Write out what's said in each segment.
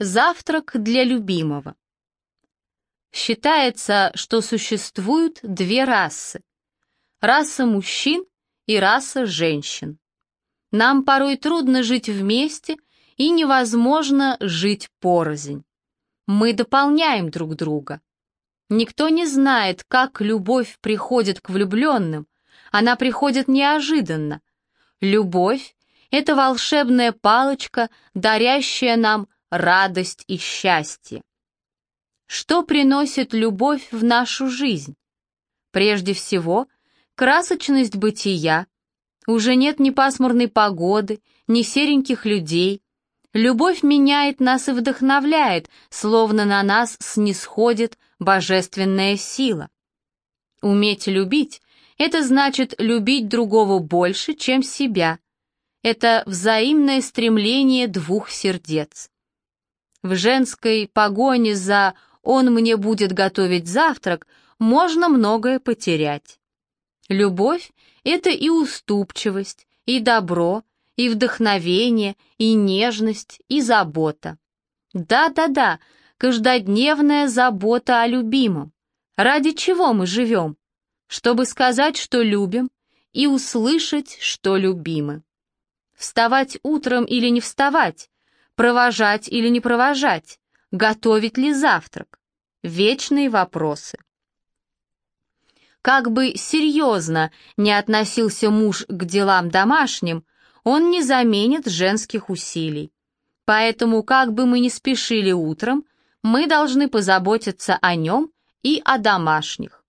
Завтрак для любимого. Считается, что существуют две расы. Раса мужчин и раса женщин. Нам порой трудно жить вместе и невозможно жить порознь. Мы дополняем друг друга. Никто не знает, как любовь приходит к влюбленным. Она приходит неожиданно. Любовь — это волшебная палочка, дарящая нам радость и счастье. Что приносит любовь в нашу жизнь? Прежде всего, красочность бытия. Уже нет ни пасмурной погоды, ни сереньких людей. Любовь меняет нас и вдохновляет, словно на нас снисходит божественная сила. Уметь любить — это значит любить другого больше, чем себя. Это взаимное стремление двух сердец. В женской погоне за «он мне будет готовить завтрак» можно многое потерять. Любовь — это и уступчивость, и добро, и вдохновение, и нежность, и забота. Да-да-да, каждодневная забота о любимом. Ради чего мы живем? Чтобы сказать, что любим, и услышать, что любимы. Вставать утром или не вставать, Провожать или не провожать? Готовить ли завтрак? Вечные вопросы. Как бы серьезно не относился муж к делам домашним, он не заменит женских усилий. Поэтому, как бы мы ни спешили утром, мы должны позаботиться о нем и о домашних.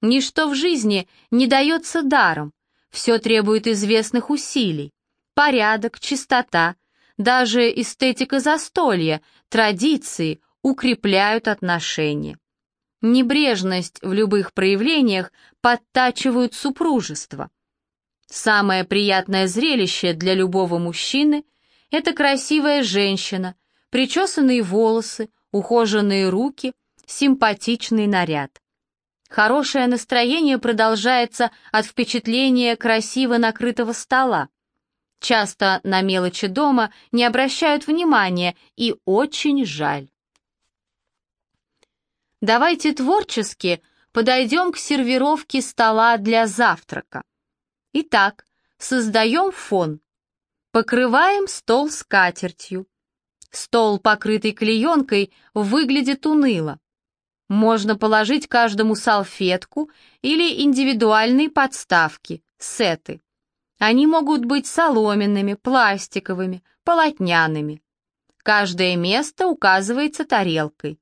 Ничто в жизни не дается даром, все требует известных усилий. Порядок, чистота, даже эстетика застолья, традиции укрепляют отношения. Небрежность в любых проявлениях подтачивают супружество. Самое приятное зрелище для любого мужчины – это красивая женщина, причесанные волосы, ухоженные руки, симпатичный наряд. Хорошее настроение продолжается от впечатления красиво накрытого стола. Часто на мелочи дома не обращают внимания, и очень жаль. Давайте творчески подойдем к сервировке стола для завтрака. Итак, создаем фон. Покрываем стол скатертью. Стол, покрытый клеенкой, выглядит уныло. Можно положить каждому салфетку или индивидуальные подставки, сеты. Они могут быть соломенными, пластиковыми, полотняными. Каждое место указывается тарелкой.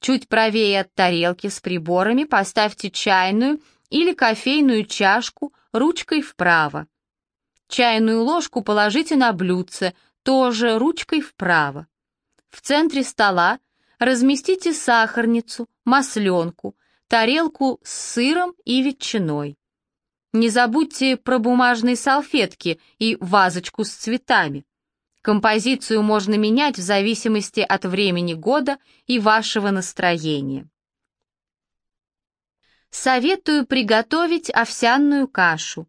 Чуть правее от тарелки с приборами поставьте чайную или кофейную чашку ручкой вправо. Чайную ложку положите на блюдце, тоже ручкой вправо. В центре стола разместите сахарницу, масленку, тарелку с сыром и ветчиной. Не забудьте про бумажные салфетки и вазочку с цветами. Композицию можно менять в зависимости от времени года и вашего настроения. Советую приготовить овсяную кашу.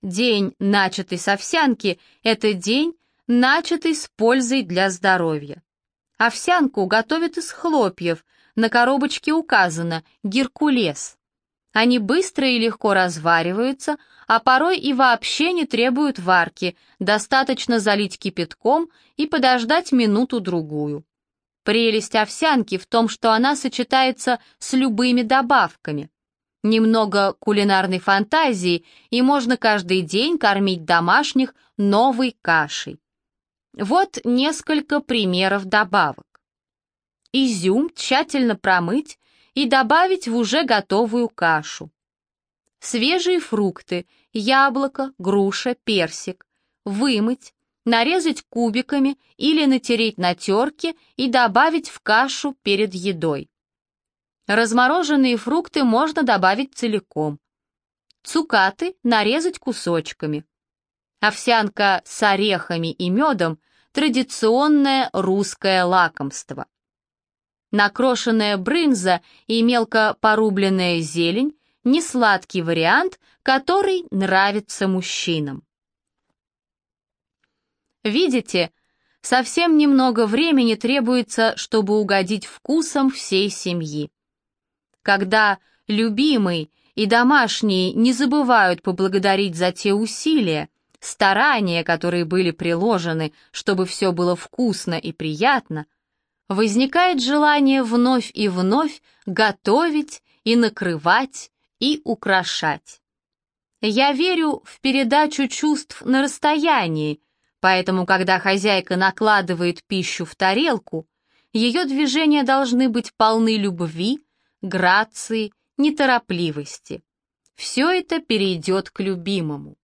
День, начатый с овсянки, это день, начатый с пользой для здоровья. Овсянку готовят из хлопьев, на коробочке указано «Геркулес». Они быстро и легко развариваются, а порой и вообще не требуют варки, достаточно залить кипятком и подождать минуту-другую. Прелесть овсянки в том, что она сочетается с любыми добавками. Немного кулинарной фантазии, и можно каждый день кормить домашних новой кашей. Вот несколько примеров добавок. Изюм тщательно промыть и добавить в уже готовую кашу. Свежие фрукты, яблоко, груша, персик, вымыть, нарезать кубиками или натереть на терке и добавить в кашу перед едой. Размороженные фрукты можно добавить целиком. Цукаты нарезать кусочками. Овсянка с орехами и медом – традиционное русское лакомство. Накрошенная брынза и мелко порубленная зелень – несладкий вариант, который нравится мужчинам. Видите, Совсем немного времени требуется, чтобы угодить вкусам всей семьи. Когда любимый и домашние не забывают поблагодарить за те усилия, старания, которые были приложены, чтобы все было вкусно и приятно, возникает желание вновь и вновь готовить и накрывать и украшать. Я верю в передачу чувств на расстоянии, поэтому, когда хозяйка накладывает пищу в тарелку, ее движения должны быть полны любви, грации, неторопливости. Все это перейдет к любимому.